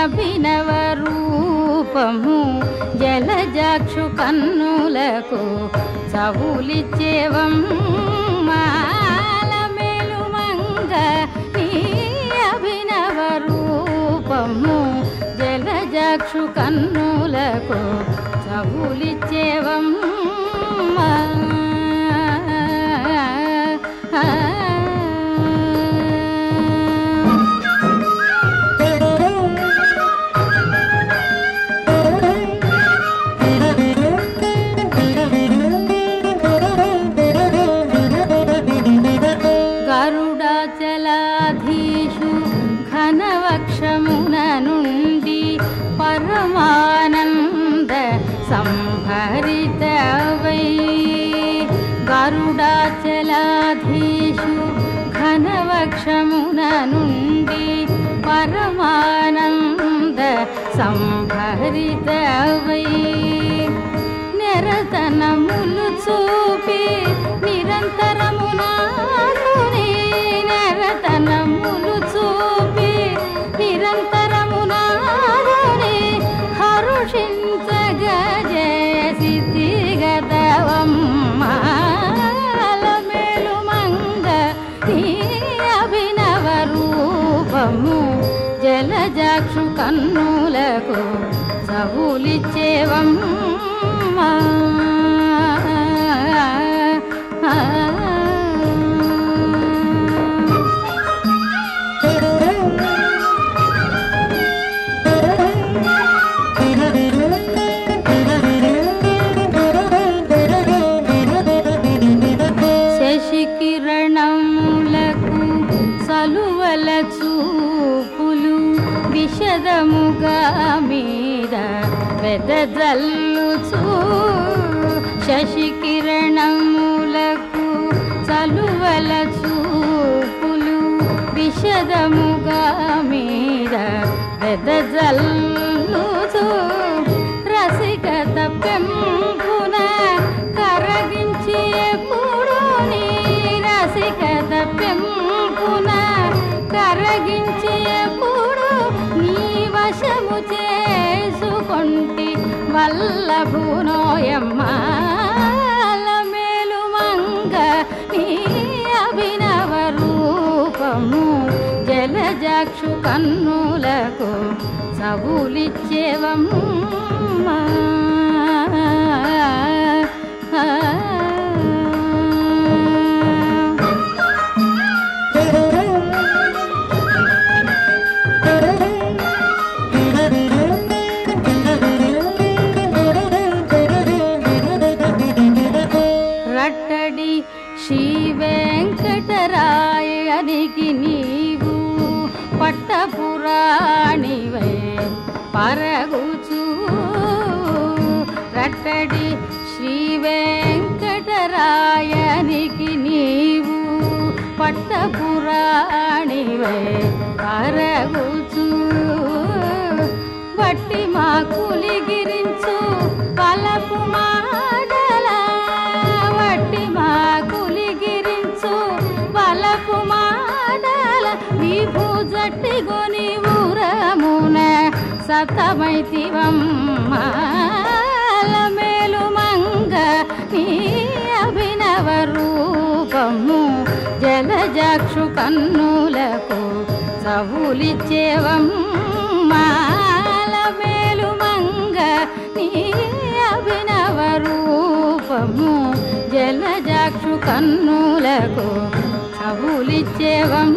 అభినవ రూపము జలజాక్షు కన్నులకు చవులిచ్చేవం మాలమేలుమంగ నీ అభినవ రూపము జలజాక్షు కన్నులకు చవులిచ్చేవం గరుడాచలాధీషు ఘనవక్షమున నుండి పరమానంద సంభరితవై గరుడాచలాధీషు ఘనవక్షమున నుండి పరమానంద సంభరితవై నిరతనములు చూపి రూపము జలజాక్షు కన్నులకు చవులిచ్చేవమ్మా విషదముగా మీద వెదజల్లుచూ శశి కిరణములకు సలువల చూపులు విషదముగా మీద వెదజల్లుచూ రసికత పెంపున కరగించి ఎప్పుడు నీ రసికత పెంపున కరగించి ఎప్పుడు చేసుకొంటి వల్లభునోయమ్మ మేలు మంగ నీ అభినవ రూపము. జలజాక్షు కన్నులకు సవులిచ్చేవమ్మా. వెంకటరాయనికి నీవు పట్టపురాణివే పరగుచు. రట్టడి శ్రీ వెంకటరాయనికి నీవు పట్టపురాణివే పరగుచు. బట్టి మా కులిగి విభూ జట్టి గొని ఊరమున సతమైతివమ్మ. మేలు మంగ నీ అభినవ రూపము. జలజాక్షు కన్నులకు చవులిచ్చేవమ్మాల మేలు మంగ నీ అభినవ రూపము. జలజాక్షు కన్నులకు చవులిచ్చేవమ్మా